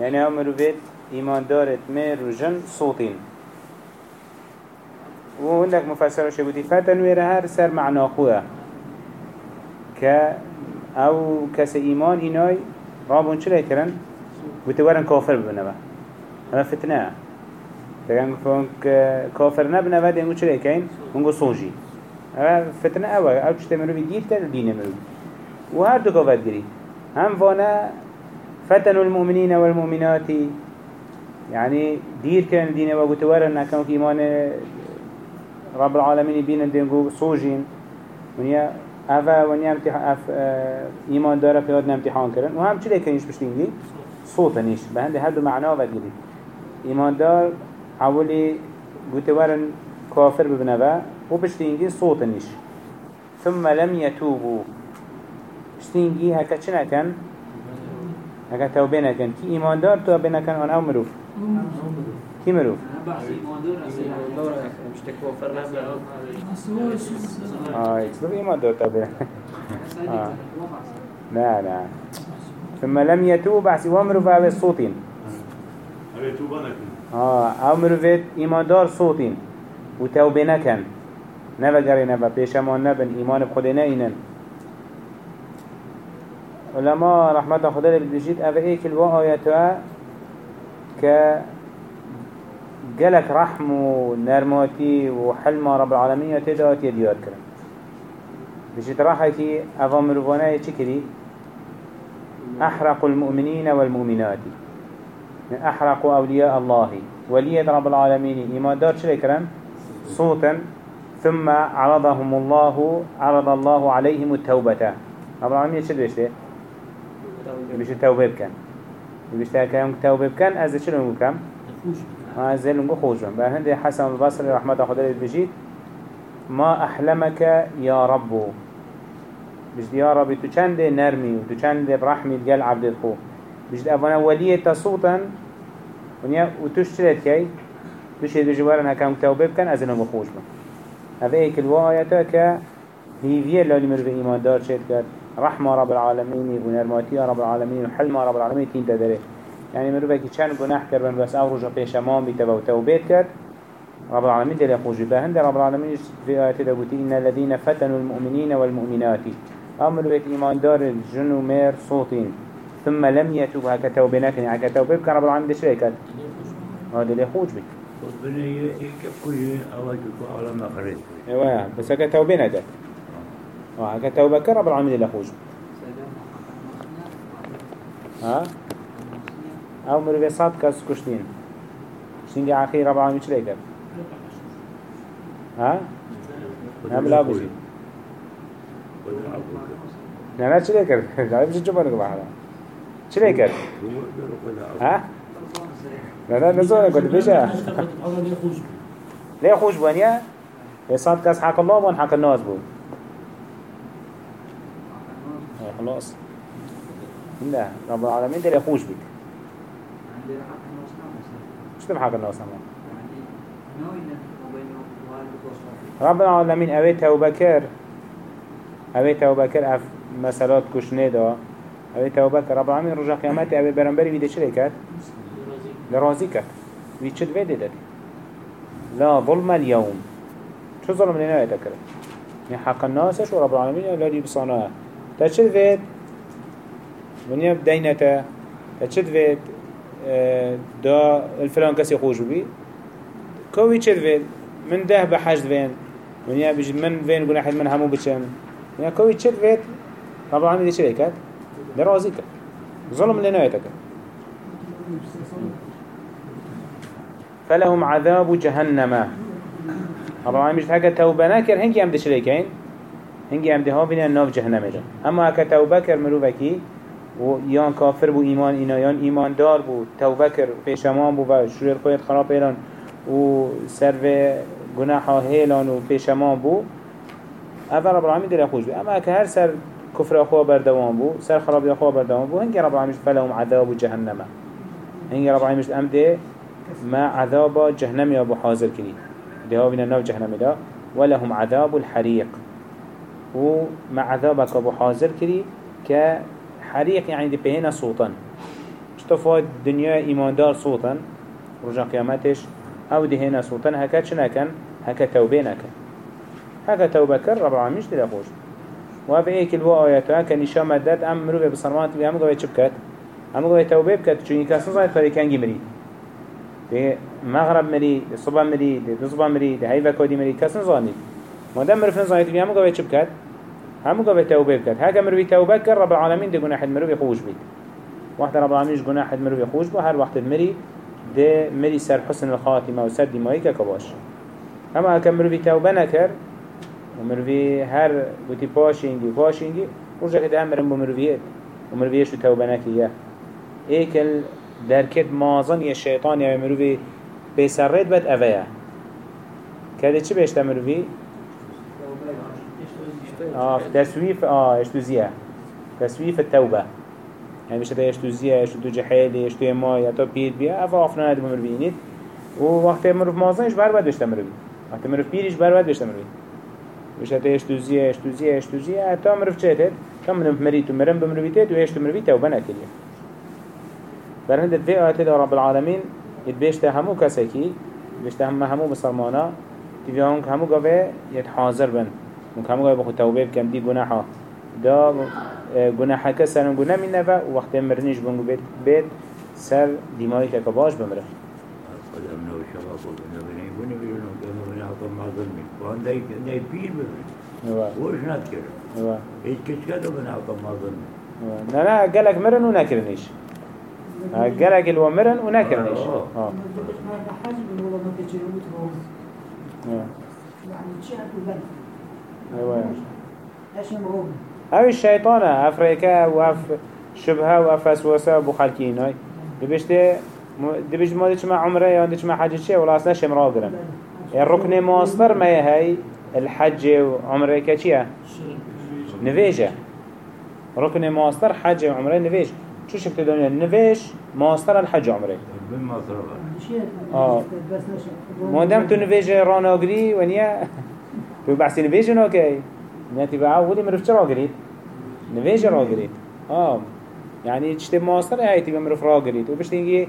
يعني هم مروفيت إيمان دارت مير وجن صوتين وعندك مفسر شبوتي فتن ويره هر سر معنى خوه ك أو كس إيمان إناي رابون چلي كرن وتورن كافر ببنبه هما فتنه. تگن فونك كافر نبنه و دنگو چلي كين ونگو صوجي هما فتنه اوه. أو چشت مروفي دير كر دين مروفي وهر دو كافر گري هم فانا فتنوا المؤمنين والمؤمنات. يعني دير كان دين وقلت ورن كانوا إيمان رب العالمين بين دينجو صوجين. ونيا أفا ونيا امتحان أف إيمان داره في هذا امتحان كرن. وهم چلي كنيش بشتينجي صوت نيش بهند هذا معناه وقلي إيمان دار أولي قلت ورن كافر ببنبا وبشتينجي صوت نيش ثم لم يتوبوا. بشتينجي هكا چنا كان؟ هكا توبه نكن كي إيمان دار توبه نكن عن أو مروف كي مروف آه يتصدق إيمان دار توبه آه. لا لا ثم لم يتوب بحسي ومروف توبة نكن آه أو مروفت إيمان دار صوتين وتوبه نكن نبا قري نبا بيشمان نبن. إيمان بخده نينن علماء رحمة خدا بجيت أبا إيك الوا آياتها ك قالك رحم ونرماتي وحلم رب العالمين يتدات يديار كرم بجيت راحتي أفا مروفانا يتشكري أحرق المؤمنين والمؤمنات. من أحرق أولياء الله. وليد رب العالمين إيمان دار شلي كرم صوتا. ثم عرضهم الله عرض الله عليهم التوبة. رب العالمين شل بيشته بيش التوبة بكن بيش تاكم توبة بكن أز شنو بكم ما زين نقول خوجون بهند حسن البصري رحمة الله خدري بيجيت ما أحلمك يا رب. بيش يا رب تو چند نرمي وتو چند برحمي الجل عبد الخو. بيش أبنا ولية تصوتا ونيا وتشتريت كي بيش بجوارنا هكام توبة بكن از نقول خوجون هذا هيك الواية ك هي فيه اللي مر بإيمان دار شيء كر رحمة رب العالمين ونرماتي رب العالمين وحلم رب العالمين تين تدري. يعني مر بك كان جناح كربن بس أو رجع بيش أمام بيتبو توبيت كر رب العالمين دل يخوج بهند. رب العالمين في آيات دبوتي إن الذين فتنوا المؤمنين والمؤمنات. أمر بك إيمان دار الجن ومير صوتين ثم لم يتوب هكا توبناك هكا توبه بك رب العالمين دش ريكت هذا اللي يخوج بك ربنا كل أواجه على ما قريت أيوه بس هكا آه هكا توبه كر رب العالمين اللي خوش. ها؟ أو مروي صاد كاس كشتين. شتين دي أخي رب العالمين چلي كر ها؟ هم لا بجي لا چلي كر لا بجي جبانك بحرا چلي كر ها؟ لا لا نزوله قلت بيشا ليه خوش بانيا يصاد كاس حق الله وان حق الناس بو إيه خلاص. لا رب العالمين ده يخوش بك مش تم حق الناس رب العالمين اوه توبه كر اوه توبه كر أف مسألات كشنه دا اوه توبه كر رب العالمين رجع قيامت اوه برنبري بيده چه كر لرازي ويچد ويده ده لا ظلم اليوم. شو ظلم لنا يتكرر من حق الناس شو رب العالمين؟ الذي بصناه تشد فيت من يب دينته تشد فيت دا الفلان كسي خوش بي كوي تشد فيت من ده بحجد فين من يب من فين قلنا حد من همو بتشن من كوي تشد فيت رب العالمين دي ده رازيك ظلم لنا يتكرر فلهم عذاب جهنم. العالمين مش هكا توبة ناكر هنجي هم دش ليكين هنجي هم ده بين الناف جهنم ده أما هكا توبة كر مروفكي و يان كافر بو إيمان إنا يان إيمان دار بو توبة كر بيشمان بو و شرير خويت خراب إيران و سر و گناحا هيلان و بيشمان بو أفا رب العالمين دل يخوش بو أما هكا هر سر كفر أخوة بردوان بو سر خراب أخوة بردوان بو هنجي رب العالمين فلهم عذاب جهنم. هنجي رب العالمين أم ده ما عذاب جهنم يا أبو حاضر كري ده من النار جهنم ده ولهم عذاب الحريق ومع عذابك أبو حاضر كري كحريق يعني دي بهنا صوتا. اشتفاد دنیا ایماندار صوتا؟ رجا قیامتش أو دهینا صوتا. هكا نکن؟ هكا توبه نکن. هكا توبه کر رب العالمینش دل خوش. و به ایک الوا آیاتا که نشان مدد ام مروه بسرمانت بی همه گوه چه بکد همه گوه توبه بکد چون زاید کاری کنگی مرید ده مغرب مرید ده صبح مرید ده دو صبح مرید ده هیوه کادی مرید کس نزانید مادم مرفن زاید بی همه گوه چه همه گوه توبه بکد هكا مروه توبه کر رب العالمین ده گناح مروه خوش بید. وقت رب العالمين جناح مروي خوش بو هر وقت المري ده مري سر حسن الخاتمة و سر دمائي كباش اما اكا مروي توبه نكر ومروي هر بوتي باشينجي باشينجي ورجع كده مرم بمرويات ومرويش توبه نكيه ايكل دركت مازن يا الشيطان يا مروي بيسرد بد اويا كده چه بيشتا مروي آه تسويف آه اشتوزيه تسويف التوبة. يعني مش تايش تو زيه إيش تو جحيل إيش تو ما يا تو بيت بيا أفا افنا ند مر بينيت و وقت مر في مازنش بر بعد بيشتمر بي؟ وقت مر في بيرش بر بعد بيشتمر بي؟ مش تايش تو زيه إيش تو زيه إيش تو زيه تا مر في چهت كم من مريت مرم بمر بيتت و إيش تو مر بيت و بنا كليه برهند في آيات رب العالمين يتبيشت همو كسكي بيشت هم همو مسلمانا تبيهم همو قوي يتحاضر بن. قوي بخو توبه بكم دي گناحا دا گناه که سرم گناه می نفع و وقتی مرنیش بونگو بید بید سر دیمایی که باش بمره. قدم نو شباب وبنا بني بني بني كانوا بني عطوا مع ظلمي وان داي داي بير ببري وش نذكر إيش كده بني عطوا مع ظلمي لا لا قالك مرن ونكرنيش قالك ألو مرن ونكرنيش آه. آه. آه. أيوه. هاي الشيطان أفريكا وأف شبهة وأف اسواسه ابو خالكيناي دبشته دبش ما ديش مع عمره يا ديش مع حاجة شيء ولا أصلا شمرا قرن الركن ماستر ما هي الحج وعمرة كشيا نفيجه ركن ماستر حج وعمرة نفيج شو شفت دنيا؟ نفيج ماستر الحج صرف آه. ما دام تو نفيج رانا قري ونيا. تو بحثي نفيج أوكي نتي بقى ودي مرف چرا قريت نفيج را قريت آه يعني تشتي ماستر هاي تبقى مرف را قريت وبش تيجي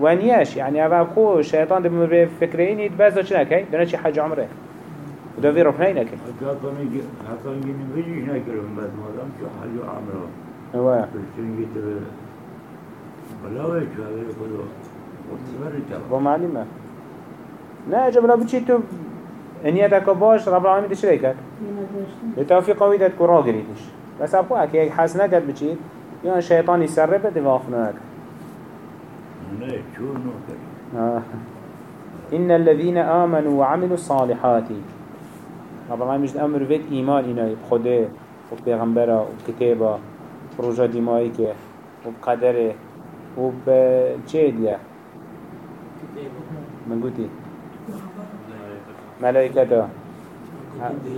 ونياش يعني أبا خو الشيطان دم مرف فكرين يتباز ده شنك هاي ده شي حاجة عمره وده في ركنين لكن حتى يجي حتى يجي نبيجي ناكلهم بعد ما دام شو حاجة عمره هو بس تبي ولا ويش هذا يقولوا وتصبر هو معلمة لا جبنا بتشي تو نيتك باش رب العالمين تشريكك بتوفيق قوي ده تكون راقريتش بس أبقى أكي حسنة قد بتشيت يعني الشيطان يسرب نوكر آه. إن الذين آمنوا وعملوا الصالحات رب العالمين مجد أمر فيت إيمان إنا بخده وبيغمبره وبكتابه برجا دمائك وبقدره وبجيدية من قلتي ملائكته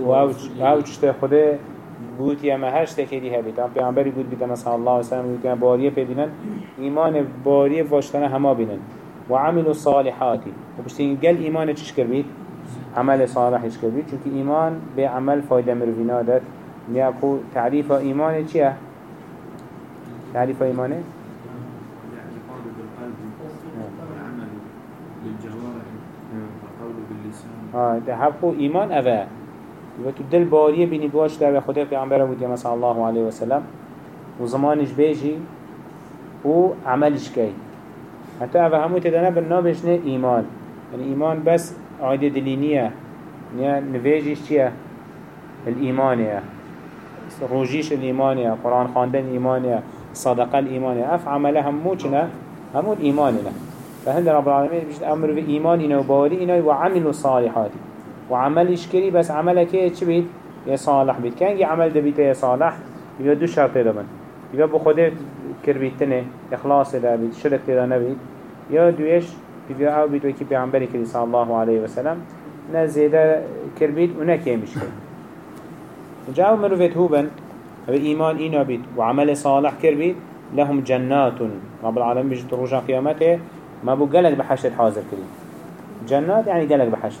واو چشته خوده بود یا مهش تکیدی هبید هم پیامبری بود بیدن مثلا الله و سلم بود که باریه پی بینن ایمان باریه واشتن همه بینن. و عمل صالحاتی و بشتین گل ایمان چش کرد عمل صالحش کرد چون که ایمان به عمل فایده مروینا داد. نیا کو تعریف ایمان چیه؟ تعریف ایمانه؟ باللسان آه ده حقو اوه. و تو دل باریه بینی باش در خدا پیغمبر یا مثلا الله علیه و سلم. و زمانش بیجی و عملش کی. حتی اوه همو تدانه بالنابش نه ایمان. یعنی ایمان بس عایده دلینیه نه نویجش چیه؟ الإيمانية روجيش الإيمانية قرآن خاندن إيمانية صدقة الإيمانية أف عملها همو چنا همو الإيمانية فهند رب العالمين بجد أمر بإيماننا وبارئنا وعملوا الصالحات وعملش كري بس عملك إيه چه بيت يا صالح بيت كان عمل ده بيت يا صالح يبقى دو شرط من يبقى بخده كر بيتنه إخلاص ده بيت شرك ده نبيت يا دويش يبقى أو بيت وكي بيعنبري كري صلى الله عليه وسلم نزيده كر بيت ونكي مش كري جاءوا مروفيت هوبن بإيمان إينا بيت وعمل صالح كر بيت لهم جنات رب العالمين بيجي تروجا قيامته ما بو قلق بحشت حاضر كريم جنات يعني قلق بحشت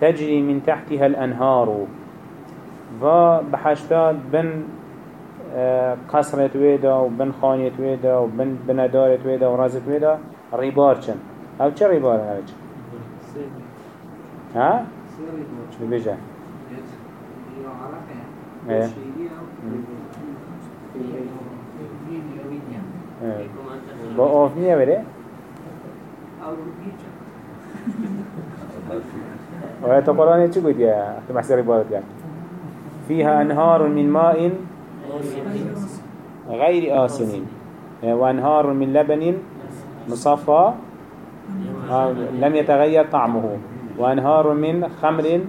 تجري من تحتها الأنهار. و بحشتات بن آه، قصرت ويدا وبن خانيت ويدا وبن بندارت ويدا ورازت ويدا. ريبار چن؟ أو چه ريبار هاي ها؟ شو بيجا؟ إيه با آف بره؟ آيات القرآن چی گوید تو يعني فيها أنهار من ماء غير آسن وأنهار من لبن مصفى لم يتغير طعمه وأنهار من خمر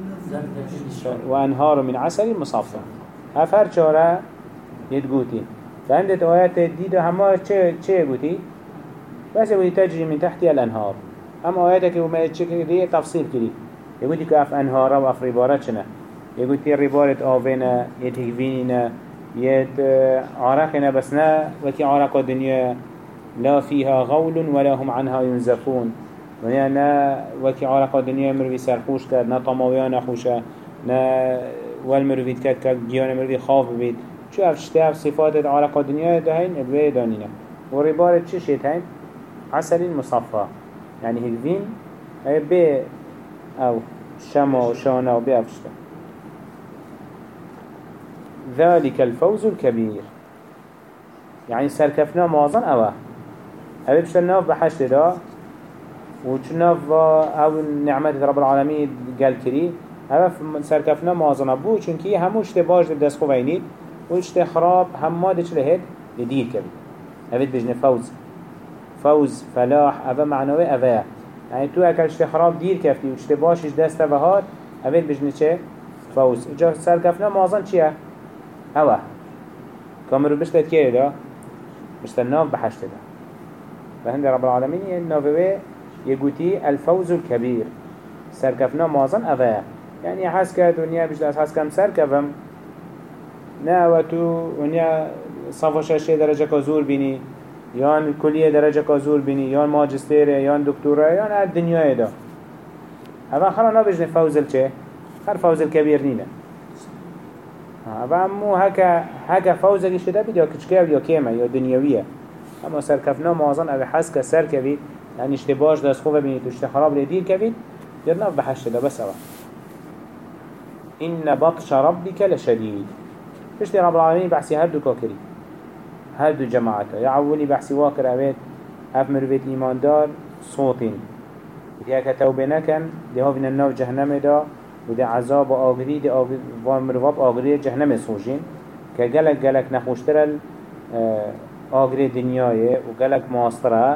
وأنهار من عسل مصفى هفر شورا يتقوتين فعندت آيات ديدة هما چه قوتي بس يقول تجري من تحت الأنهار؟ أما آياتك وما يتشكل تفصيل كري يقول لك أف أنهار وأف ربارات شنا يقول تي ربارة آفينا يتهفيننا يت عرقنا بس نا وكي عرق الدنيا. لا فيها غول ولا هم عنها ينزفون. ونیا نه وکی عرق دنیا مروی سرخوش کرد نه طماویان خوشه نه ول مروی کرد که گیان مروی خواب بید چو افشته اف صفات عرق دنیا دهین ادوه دانینه و ربارت هین؟ عسل مصفى. يعني هلفين هي بي أو شما و شانا و بي افشته ذلك الفوز الكبير. يعني سركفنا موازن هذا بشتر ناف بحشت دا. وچناف أو نعمت رب العالمين قال كري هذا سركفنا موازن ابو. چونكي هموش تباش دست خوبينيد وش خراب هم ما دش لهد يدير كبير هذا بجن فوز. فوز فلاح أبا معنوي أبا يعني تو أكل خراب دير كفتي وشت باشش دست بهات هذا بجن چه؟ فوز. جا سركفنا موازن چيه هوا كامرو بشتت كيه دا؟ بشتت ناف بحشت دا. فهند رب العالمين النافوه يقولي الفوز الكبير سركفنا موازن أبا يعني حس كات ونيا بجد حس كم سركفم نه و تو ونیا صفا ششه درجه که زور بینی. یان کلیه درجه که زور بینی یان ماجستیره یان دکتوره یان هر دنیای دا. اما خلا نبجن فوزل چه؟ خر فوزل کبیر نینه و امو هکا هکا فوزل شده بید یا کچکه یا کیمه یا دنیاویه. اما سرکفنا موازن أو حس که سر کوید یعنی اشتباش دست خوبه بینید و اشتخراب لیدیر کوید یاد نف بحشت ده بس اوه إن بطش ربك لشديد پشتی رب العالمین بحثی هر دو کاکری هر دو جماعتا. یا عولی بحثی واکر اوید اف مرویت ایماندار صوتین. وقتی اکا توبه نکن ده هاوین الناف جهنم دا و ده عذاب و آگری ده و مرواب آگری جهنم سوجین که گلک گلک نخوشتر آگری دنیای و گلک ماستره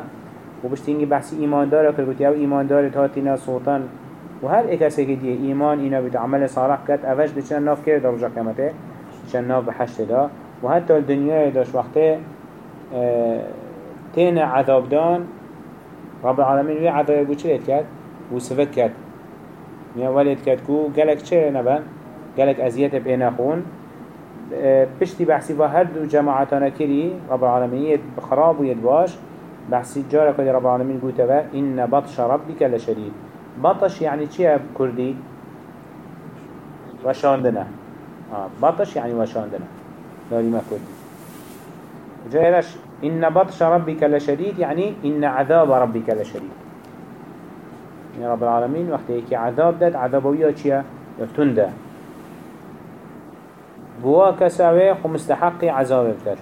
و بشتی اینگی بحثی ایماندار کرد گوتی أو ایماندار تاتینا صوتان و هر اکسی که دیه ایمان اینا بیت عمل صالح کرد اوش چند ناف کرد در رجا کمته چند ناف بحشت دا. و حتی الدنیا داش وقته آه، تين عذاب دان رب العالمين وی عذاب بو چه کرد؟ بو سفت کرد یا ولید کرد کو گلک چه نبن؟ گلک ازیت بین خون آه، پشتی بحثی و هر دو جماعتانا کری رب العالمين بخراب و يدواش بحثي جارة كده رب العالمين قلت بقى إن بطش ربك لشديد بطش يعني چيه بكردي وشاندنا آه بطش يعني وشاندنا داري ما كردي جايلش إن بطش ربك لشديد يعني إن عذاب ربك لشديد. يعني رب العالمين وقت هيك عذاب داد عذابوية چيه يتنده بوا كساوي خو مستحقي عذاب بكر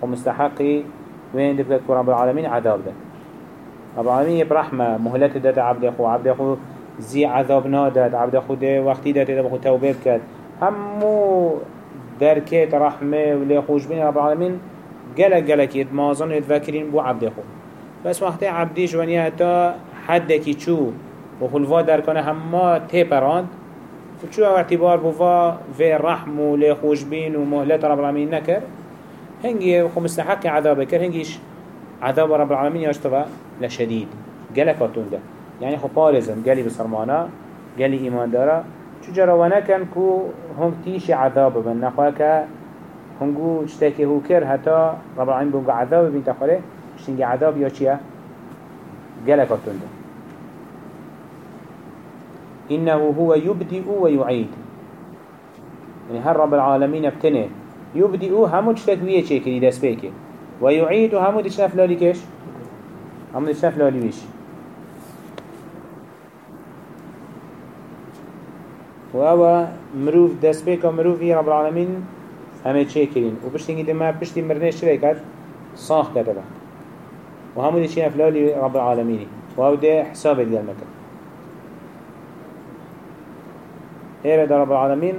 خو مستحقي وين دبت رب العالمين عذاب داد. رب العالمين برحمة مهلت داد عبد أخو عبد أخو زي عذاب نادد عبد أخو ده وقتي داد ده بخو توبه بكت همو دركت رحمة ولي خوش بين رب العالمين جلك جلك يتمازن يتفكرين بو عبد أخو بس وقت عبدي جوانيا تا حدكي چو وخلفا دركانه هما تيبراند وشو اعتبار بوفا في الرحم ولي خوش بين ومهلت رب العالمين نكر هنجي خو مستحق عذاب كر هنجيش عذاب رب العالمين يشتبه لشديد جلك ده يعني خو بارزن جالي بسرمانا جالي إيمان دارا شو جرى ونكن كو هم تيش عذاب من نخواك هنگو اشتاكي هو كر حتى رب العالمين بوغا عذاب بين تخوله شتنجي عذاب يا چيا جلك ده إنه هو يبدئ ويعيد. يعني هل رب العالمين ابتنه يبدئ همو تشتكوية چكري دس بيكي ويعيد همو تشنف لالي كيش همو تشنف لالي ويش وهو مروف دست بيكا مروفي رب العالمين همه چكرين وبشتنگي دماء بشتي مرنش شريكات صاخ كتبه وهمو دي چين افلالي رب العالمين وهو ده حساب دي المكان إيه ده رب العالمين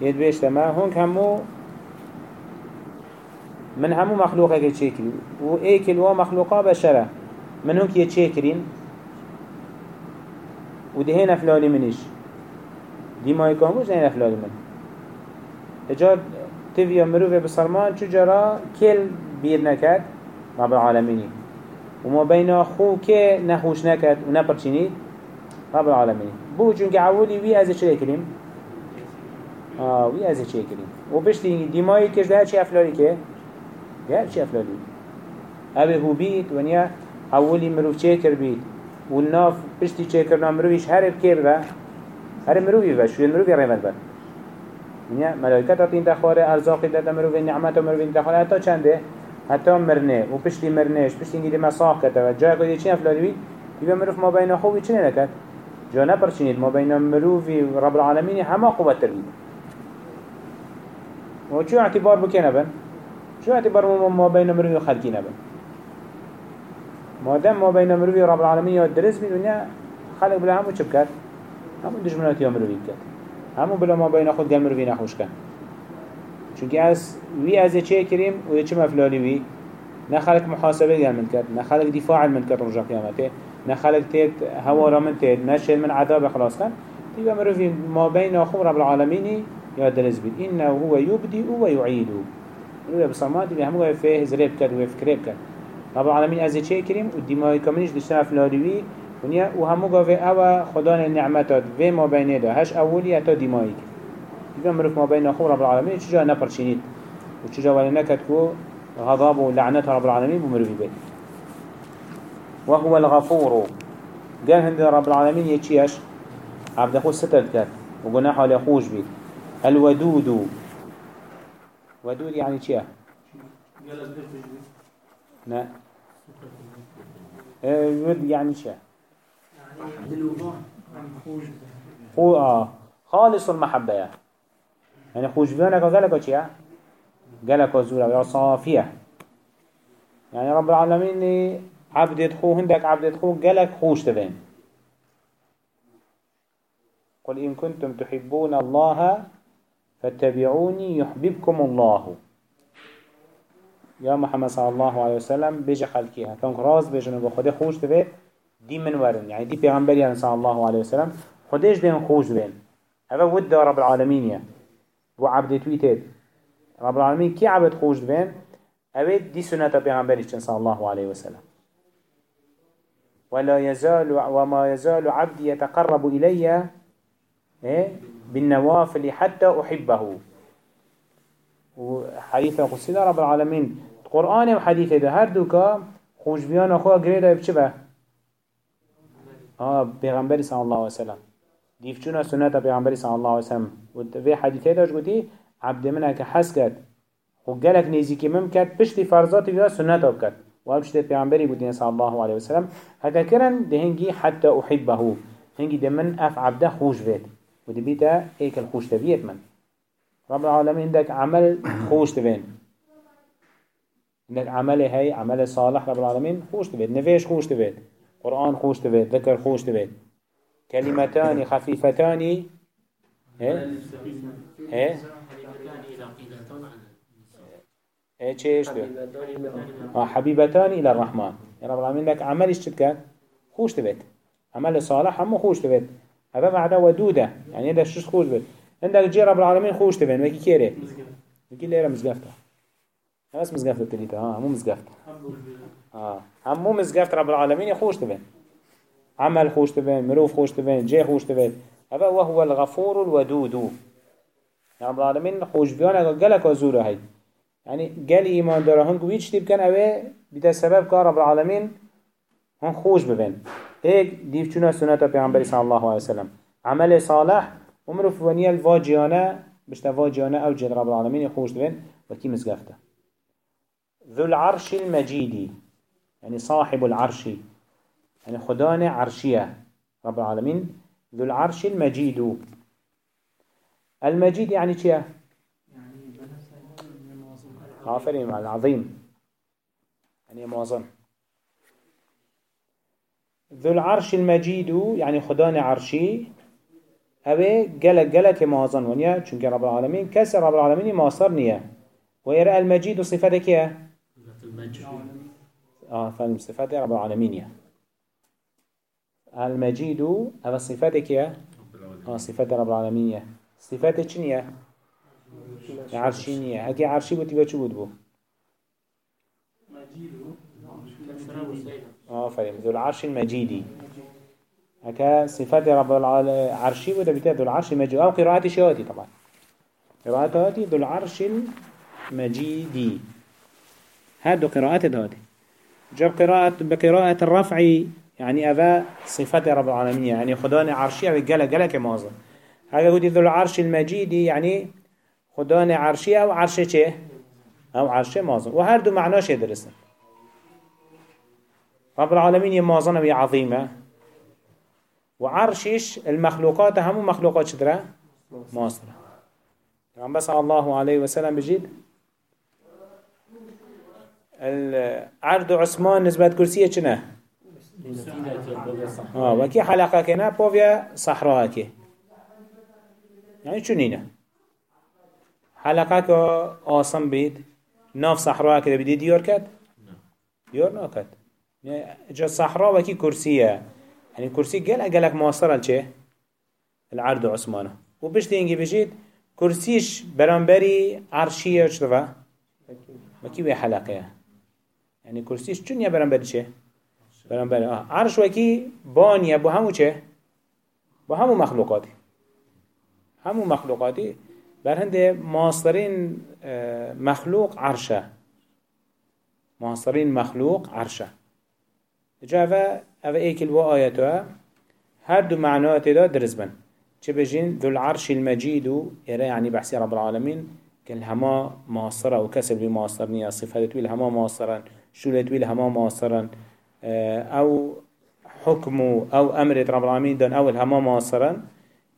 يدبيش تما هونك همو من همو مخلوقه كي تشكري و ايكل و مخلوقا بشره. من هونك يتشكرين و ده هنا فلالي منش دي دیمای کاموز نه اخلالی من اجا تیویا به بسرمان چو جرا کل بیر نکد ما به عالمینی. و ما بین خو که نخوش نکد و نپرچینی. ما به عالمینی. بو چون که وی از چه اکلیم وی از چه اکلیم و بشتی دیمایی کش ده چی افلالی که؟ ده چی افلالی؟ اوه هو بید و نیا اولی مروف چه کر بید و ناف بشتی چه کرنا مرویش هر بکر هر مروفي بس شو المروفي ريمت بس ونيا ملائكة تين تخواره ارزاقي ده مروفي نعمت مروفي تخواره حتى چنده؟ حتى مرنه. و پشتی مرنهش پشتی دیمه صاح کده و جای کدی چی افلادی بید دیگه مروف ما بین خوبی چی نکد جا نپرچینید ما بین مروفی رب العالمین همه قوت تر بید و چو اعتبار بکی نبن؟ چو اعتبار ما بین مروفی خلقی نبن؟ مادام ما بین مروفی رب العالمین یا درست بید ونیا خلق بلا همو چب کرد همو دشمنات یا مروفی کرد همو بلا ما بین خود گل مروفی نخوش کرد چونکه از وی از چه کریم و چه مفلالی وی نخلق محاسبه گل من کرد نخلق دفاع من کرد رجا قیامته نخلق تید هوا من تید نشل من عذاب خلاص کن. دیگه مروفی ما بین آخو رب العالمینی یا دلز بید. اینه هو یبدی و یعیدو مروفی بصمات دیگه همو فيه زريب کرد و فکریب کرد. رب العالمین از چه کریم و دیمای کامنش دشتن افلالی وی ونیا و همو گاوه أو خدا نعمتات و ما بینه ده هش اولی تا دیمایی دیگه مروف ما بین خور رب العالمین چجا نپرچینید و چجا ولی نکد کو غضب و لعنت رب العالمین بمروفی بید وهو الغفور قال هند رب العالمين يتشيش عبد خو ستر كات وقلنا حال خوش بيت الودود ودود يعني چيه لا ود يعني چيه خو آه. خالص المحبة يعني خوش بيانك قالك چيا قالك يا صافية. يعني رب العالمين عبدت خو هندك عبدت خو قالك خوش تبين. قل إن كنتم تحبون الله فاتبعوني يحببكم الله. يا محمد صلى الله عليه وسلم بيجي خلقيها. كان راز بيجي نبو خده خوش تبين. دي من ورن يعني دي پیغمبر يعني صلى الله عليه وسلم. خدش دين خوش بين هذا ود رب العالمين يعني بو عبد تويتد رب العالمين كي عبد خوش بين اوید دي سنة پیغمبر صلى الله عليه وسلم. ولا يزال وما يزال عبدي يتقرب إلي إيه؟ بالنوافل حتى أحبه. وحديث قصي رب العالمين القرآن وحديث ده. هر دوكا خوش بيان أخوة قريدا بچه آه پیغمبر صلى الله عليه وسلم. دیفچونا سنت پیغمبری صلی الله علیه وسلم. و في حدیثه داشت گوتی عبد منه که حس کرد. و گلک نیزی که مم کرد پشتی فرضات ویا سنت آب کرد. و همشت پیغمبری بودین صلی الله علیه وسلم. هکا کرن دهنگی حتی احبه. هنگی ده من اف عبده خوش بید. و ده بیتا ایک الخوش تبیت من. رب العالمين عندك عمل خوش تبين عندك عمل هاي عمل صالح رب العالمين خوش تبين نفيش خوش تبين قرآن خوش تبين ذكر خوش تبين كلمتان خفيفتان إيه إيه إيه چيش ده آه حبيبتان إلى الرحمن. يا رب العالمين لك عمل اشتبك خوش تبت عمل صالح هم خوش تبت هذا بعد ودودة. يعني هذا شش خوش بت عندك جي رب العالمين خوش تبت وكي كيره وكي ليرة مزقفته بس مزقفته تليته ها مو مزقفته آه. هم مو مزقفت رب العالمين خوش تبت عمل خوش تبين مروف خوش تبين جي خوش تبين. هذا وهو الغفور الودود. رب العالمين خوش بيانا قلق وزوره هاي. يعني قال إيمان داره هنك ويش تيب كان أبي بدا سبب كار رب العالمين هن خوش ببين. هيك ديف چونا سنة پیغمبر صلى الله عليه وسلم. عمل صالح ومروف ونيا الواجيانا بشتفا جانا أو جد رب العالمين يخوش دبن وكي مزقفته ذو العرش المجيد يعني صاحب العرش يعني خدانة عرشية رب العالمين ذو العرش المجيد. المجيد يعني چيه؟ آفرين العظيم يعني موازن ذو العرش المجيد يعني خدان عرشي هذا جل جل كموازن ونيا چونك رب العالمين كسر رب العالمين ماصر نيا ويرى المجيد صفتك يا آه فهم صفات رب العالمين يا. المجيد هذا صفتك يا؟ آه صفات رب العالمين يا. صفات چنيا عرشينية هكي عرشي بوتي بچو بود بو. آه فهم ذو العرش المجيدي هكا صفات رب العالمين عرشي بودا بتا ذو العرش المجيدي أو قراءة شهاتي طبعا. قراءة هاتي ذو العرش المجيدي هادو قراءات هاتي جاب قراءة بقراءة الرفع يعني أذا صفات رب العالمين يعني خداني عرشي أو قلق كمازن هذا قلت ذو العرش المجيدي يعني خداني عرشي أو عرشي چه؟ أو عرشي مازن. وهر دو معناش يدرسن رب العالمين يمازن وهي عظيمة وعرشش المخلوقات هم مخلوقات شدرة مازنة يعني بس الله عليه وسلم بجد العرض عثمان نسبة كرسية چنه؟ آه وكي حلقة كنا بوفيا صحراء كي يعني چونينه حلقه که آسان بید ناف صحرا که بدی دیار کد دیار ناکد جا صحرا وکی کرسیه يعني كرسي قال أقلك مواصرة چه؟ العرض عثمانه وبشت ينجي بجيت كرسيش برانبري عرشية وشتفا وكي حلقة. يعني كرسيش چون برانبري چه؟ برانبري آه. عرش وكي بانية بو همو چه؟ بو همو مخلوقاتي همو مخلوقاتي بر هنده ماسترین مخلوق عرشه. ماسترین مخلوق عرشه. جا اوه اوه ایکل و آیتو هر دو معنات دا درز بن. چه بجين ذو العرش المجيد يرى يعني بحسي رب العالمين كل هما ماصرة وكسب بماصرنية صفات تويل هما ماصرا شولة تويل هما ماصرا. أو حكم أو أمر رب العالمين دون أول هما ماصرا.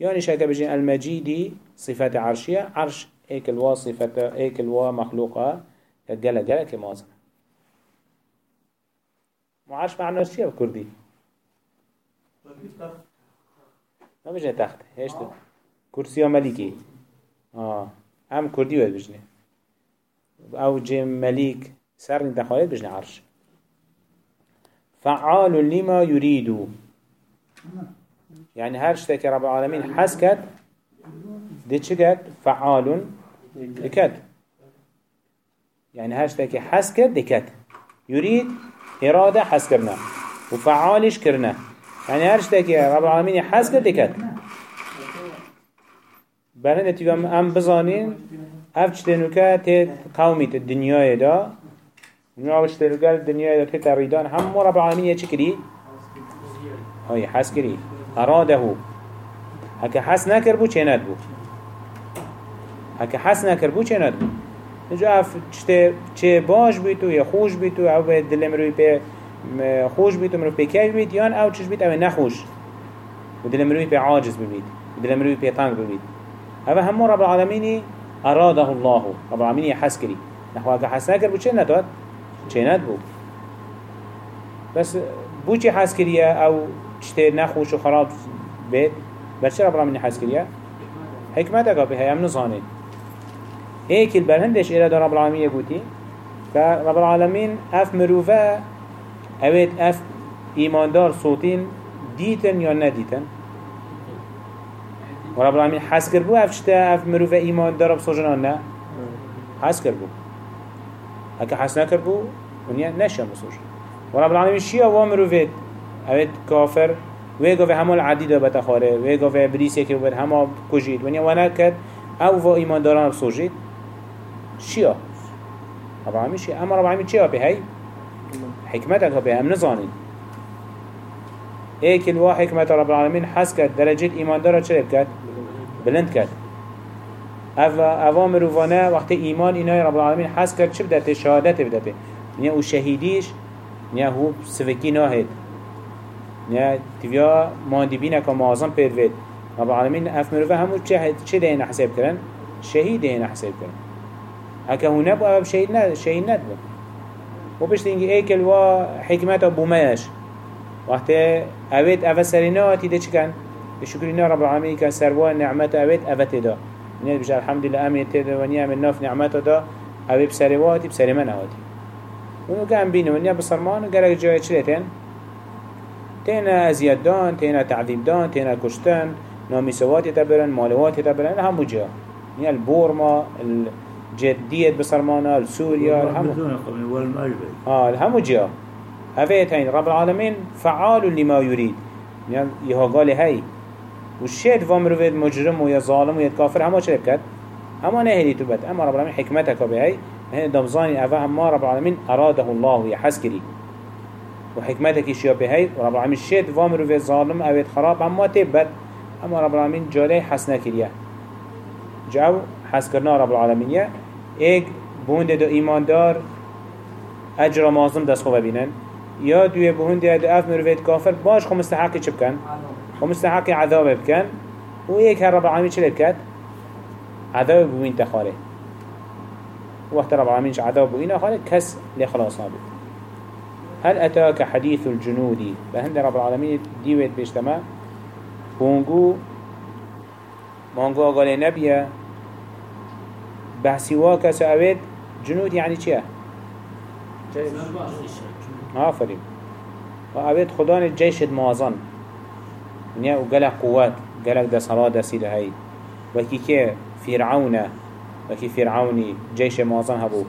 يعني شاكا بجين المجيدي صفات عرشية. عرش ايك الوا صفة ايك الوا مخلوقة. جلا جلا كمازن معرش معنى شيء بكردي ما بجنه تخت. هيش تو كرسي ملكي آه هم كردي وين بجنه أو جيم مليك. سر انتخالات بجنه عرش. فعال لما يريدو يعني هر شتك رب العالمين حسكت دي فعال دكت يعني هر شتك حسكت دكت يريد إرادة حسكرنا وفعالش كرنا يعني هر شتك رب العالمين حسكت دكت برهنده تيوام ام بزانين اف چتنوكا تيت قومي الدنيا دا نوع چتنوكا الدنيا دا تيت الريدان هم رب العالمين يچكري هاي حسكري أراده هكا حس نكر بو چه ند بو؟ هكا حس نكر بو چه ند بو؟ نجا اف چه باش بیتو یا خوش بیتو أو به دل مروی پی خوش بیتو مروی پی کیف بیت یان أو چش بیت أو نخوش و دل مروی پی عاجز ببید و دل مروی پی تنگ ببید هذا همو رب العالمين أراده الله. رب العالمين يحس كري نحو هكا حس نكر بو چه نداد؟ چه ند بو بس بو چه حس كريه أو چته نخوش و خراب بيت برچه رب العالمين حس كريا حكمت اقا بها هم نظانين هيك البرهندش إلى رب العالمين يقولي فرب العالمين اف مروفا اويت اف ايماندار صوتين ديتن يا نديتن ورب العالمين حس كربو اف شتا اف مروفا ايماندار بصوجنان نه؟ حس كربو هكا حس نكربو ونيا نشا بصوج ورب العالمين شيا وامروفيت اوید کافر وی گفت همه العدیده بتخاره وی گفت بریسی که بود همه کجید ونیا کد أو و ایمان داران بسوجید چیا؟ رب العالمین چیا؟ اما رب العالمین چیا به هی؟ حکمتك به هم نزانید ایک الوا حکمت رب العالمین حس کد درجه ایمان دارا چه کد؟ بلند کد اوا مروفانه وقت ایمان اینای رب العالمین حس کرد چه بدته شهادت بدته نیا أو شهیدیش نیا هو سفکی ناهد نیا تبیا ماندی بینه که معظم پید وید رب العالمین اف مروفه همو چه چه دهین حساب کرن شهید دهین حساب کرن هکه هو نبو أو شهید ند شهید ند و بشت اینگی ایکل و حکمت ابو ماش وقت اوید اوه سرینا تیده چکن بشكرنا رب العالمين كان سروان نعمت اوید اوه تدا نید بشه الحمدلله امن تدا و نعم الناف نعمت دا. اوه بسرواتي بسر من اواتي ونو كان بينه ونیا بسرمان قالك جای چلیتن تینا ازیاد دان تینا تعذیب دان تینا کشتن نامیسوات تبرن مالوات تبرن همو جا يعني البورما الجدية بسرمانا سوريا الهمو آه الهمو جا هفيتين رب العالمين فعال لما يريد. يعني يها هاي والشيء فامروفيد مجرم ويا ظالم ويا كافر هما شرب كد هما نهدي تبت أما رب العالمين حكمتك بهاي هنا دمزاني أفا أما رب العالمين أراده الله يحسكري وحكمتك يشيا بهاي ورب العالمين الشيء فامروفيد ظالم أو خراب أما تبت أما رب العالمين جالي حسنا كريا جو حسكرنا رب العالمين ایک بونده دو ایماندار اجر مازم دست خوب بینن یا دوی بونده دو اف مروفید کافر باش خو مستحقی چه خو مستحقی عذاب بکن و ایک هر رب العالمین چه بکد عذاب بوین تخاله وقت رب العالمين عذاب بوين خالد كس لخلاص نابد هل أتاك حديث الجنود؟ بهند رب العالمين ديوت بيشتما. بونغو مانغو قال نبيه بحثي واكا سأويد جنود يعني چيه؟ آفرين. وأويد خدان الجيش الموازن يعني وقلق قوات قلق دا صلاة دا سيدة هاي. وكي كي فرعون وكي فرعوني جيش موازن هبو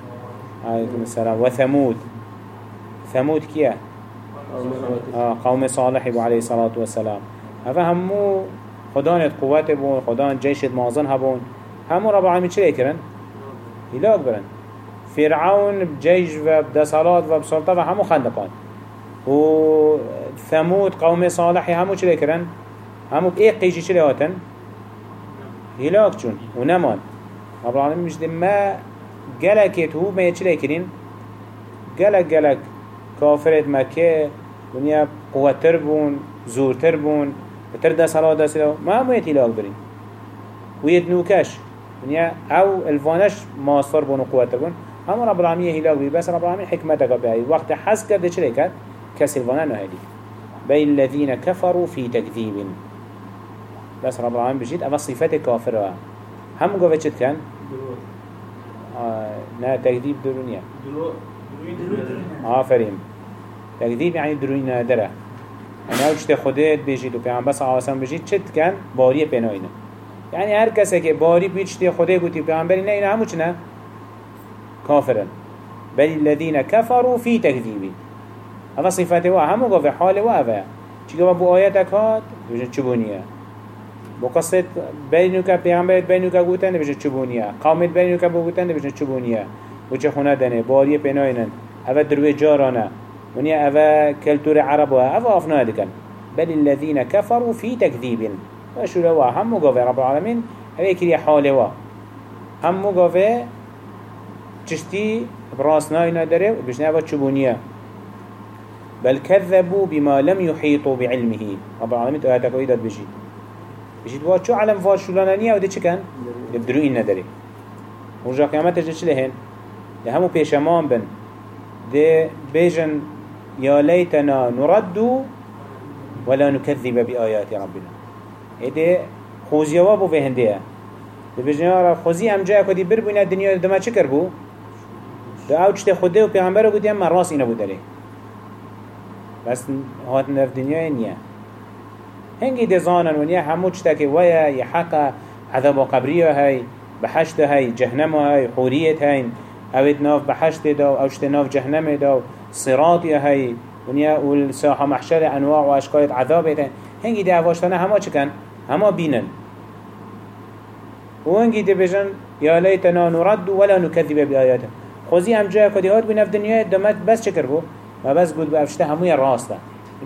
عليكم السلام. وثمود. ثمود كيه؟ آه قوم صالح عليه الصلاة والسلام. هذا همو خدان قوات بون خدان جيش موازن هبون همو رب العالمين چه يكرن؟ هلاك برن فرعون بجيش وبدسالات وبسلطة وهمو خندقان. و ثمود قوم صالح همو چلي كرن همو بإيه قيشي چلي هاتن هلاك چون ونمان رب العالمين مجد ما قلقت هو ما يچلي كرين قلق قلق كافرت مكة ونيا قوة تربون زور تربون بتر دسالات دسالات ما همو يتهلاك برين ويدنوكش ونیا أو الوانش ماستر بون و قوت بون. همون رب العالمین هلاک بی بس رب العالمین حکمت که بیایی. وقت حس کرده چه کرد کسی الوانه نهدی بی الذین کفروا فی تکذیب بس رب العالمین بجید أما صفت کافر هم گوه چه کن؟ نه تكذيب درونيا آفرين تكذيب يعني دروين نادرة. أنا أوجت خديت بيجيد وبيعم بس عاصم بيجيد شد كان بارية بينوينه يعني هر کسی که باری بیچتی خدا گوتی پیامبری نه این همو چنه کافرن. بل الذين كفروا في تكذيب هذا صفاته وا همو قف حال وا افا چی بو آیتک هات بجن چبونیه بو قصت بینو که پیامبرت بینو که گوتن بجن چبونیه قومت بینو که بگوتن بجن چبونیه و چه خونه دنه؟ باری پناینن اوه دروی جارانه. ونیا اوه کلتور عرب وا اوه افنا دکن بل الذين كفروا في تكذيب وشو لوا هم قوة رب العالمين هذا كري حاله وا هم قوة تشتي براسنا ينادره وبشنا وتشبونيا بل كذبوا بما لم يحيطوا بعلمه. رب العالمين تهاتك ويدات بجي. بجيت وات شو علم فاش شلانانية ودي چه كان يبدروا إن ندري ورجع قيامت جيش لهن؟ لهمو بيشمان بن. دي بيجن يا ليتنا نرد ولا نكذب بآيات ربنا. ایده خوزیوا بو به هنده ده بجنیا خوزی هم جای کدی بر بوینه دنیا دما چه کر بو ده آو چته خوده و پیغمبر گوتیم من راست اینه بودره بس هات نف دنیا نیه هنگی ده زانن و نیه همو چته که ویا یه حقا عذاب قبریه های بحشت های جهنم های حوریت های اوید ناف بحشت دا أو چته ناف جهنم دا صراطی های ونیا والساحة محشر انواع و اشکال عذاب هنگی ده اواشتانه همه چکن هما بينن وانجي دبجن يا ليتنا نرد ولا خوزي هم جاء كدي هات بنا في الدنيا دمت بس شكر بو؟ ما بس قلت بأفشته هموية راسته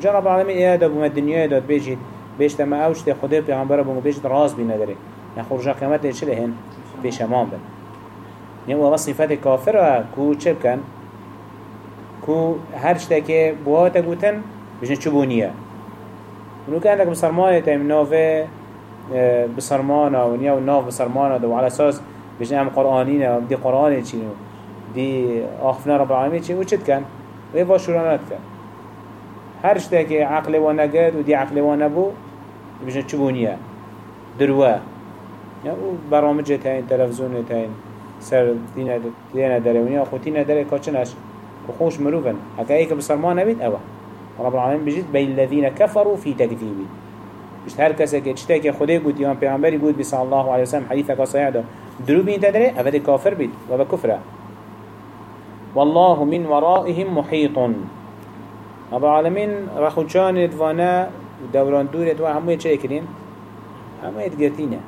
جا رب العالمين إيه دا بما الدنيا داد بيجي بيشت ما اوشته خده پیغمبر بومو بيجت راس بينا داره نخرجا قيامت إيش لهن بشمان بن. يعني هو صفات كافر كو چه كو هر شتاكي بواتا قوتن بجن چبونية ونو كان لك بسرمانة تايم نوفي آه، بسرمانة ونيا وناف بسرمانة دو. على أساس بجن ام قرآنين دي قرآن چينو دي آخفنا رب العالمين چي وچت كان ويفا شورانات كان هر شتاكي عقل ونقد ودي عقل ونبو بجن چبونية دروه. یا أو برامج تاین تلفزیون تاین سر دین دین داره ونیا خو دین داره کاچنش خوش مروفن. اگه ایک بسرمان نبید اوه. رب العالمین بجید بی الذین کفروا فی تکذیبی بجد هر کسی که که خدای بود یا پیغمبری بود بی صلی الله علیه وسلم حدیث که صحیح ده درو بین تدره اوه کافر بید و بکفره والله من ورائهم محيط. رب العالمين رخوشان ادوانا ودوران دور ادوانا همو يتشاي كرين همو يتقرتينه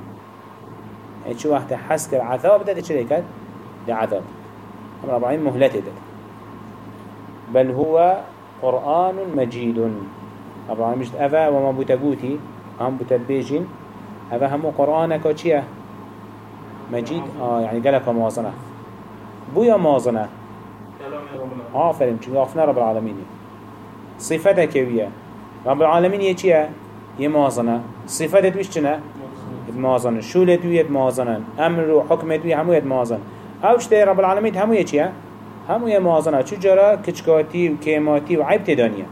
يعني شو وقت حس كر عذاب ده چه كد ده عذاب. هم ربعين مهلته ده بل هو قرآن مجيد ربعين مش أفا وما بتقوتي هم بتبيجين أفا همو قرآنك وچيه مجيد آه يعني قالك موازنة. بويا موازنة. آفرين چون آفنا رب العالمين صفتك ويا رب العالمين يچيه يموازنة صفتك ويش چنه موازن شولت ويت موازن أمر و حكمت وي همو يت موازن أو شتي رب العالمين همو يچيا همو يت موازنه. چو جرا كچكاتي و كيماتي و عيب تدانيا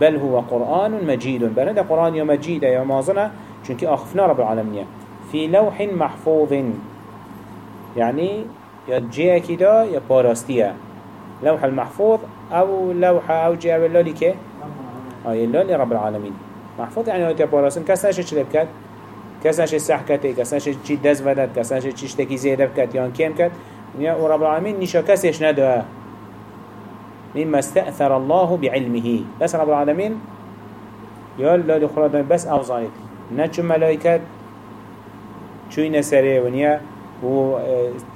بل هو قرآن مجيد بل هذا قرآن يا مجيد يا موازنه؟ چونك آخفنا رب العالمين في لوح محفوظ. يعني يا جيه كده يا باراستيا لوح المحفوظ أو لوحة جيه أو اللولي كي آه اللولي رب العالمين. محفوظ يعني يا باراستين كسنش چلب كد کسانش سح کته کسانش چی دست بدد کسانش چیش تکی زیده بکد یا کم کد و رب العالمین نیشا کسیش ندوه مما استأثر الله بعلمه. بس رب العالمين يقول لا دخل بس أوزانيت نتشو ملائكة شوي نسري ونيا و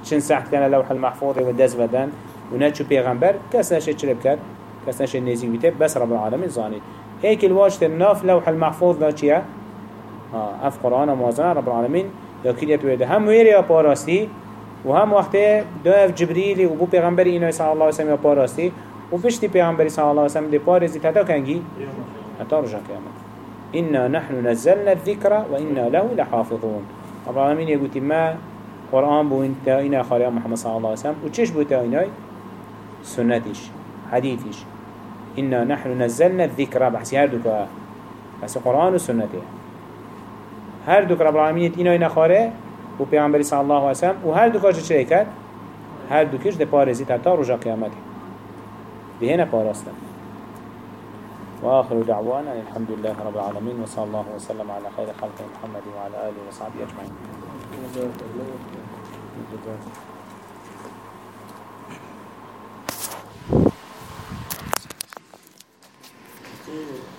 چن سحت كان لوح المحفوظ ودز بدن. ونتشو پیغمبر كس نشه چلب كد كس نشه نزيق بيته بس رب العالمين زانيت هيك الواجت الناف لوح المحفوظ لا چيه اف قرآن موازنه رب العالمين یا کلیت ویده هم ویری یا پاراستی و هم وقت دو اف جبریلی و بو پیغمبر اینو صلی علیه وسلم یا پاراستی و پشتی پیغمبر صلی علیه وسلم دی پارزی تدا کنگی؟ حتی رجا قیامت. إنا نحن نزلنا الذكر وإنا له لحافظون. رب العالمين يقول ما قرآن بو انت إنا خالي محمد صلى الله عليه وسلم وچش بو تايناي سنتش حديثش. إنا نحن نزلنا الذكر بحسي هردوك بس قرآن وسنته هر دو رب العالمین اینا اینا خاره و پیامبری صلی الله علیه و سلم. و هر دو کاش چه کرد؟ هر دو کش ده پارزی تا رجا قیامت به هنا پارسته وآخر دعوانا الحمد لله رب العالمين وصلى الله وسلم على خير خلق محمد وعلى آله وصحبه أجمعين Mm.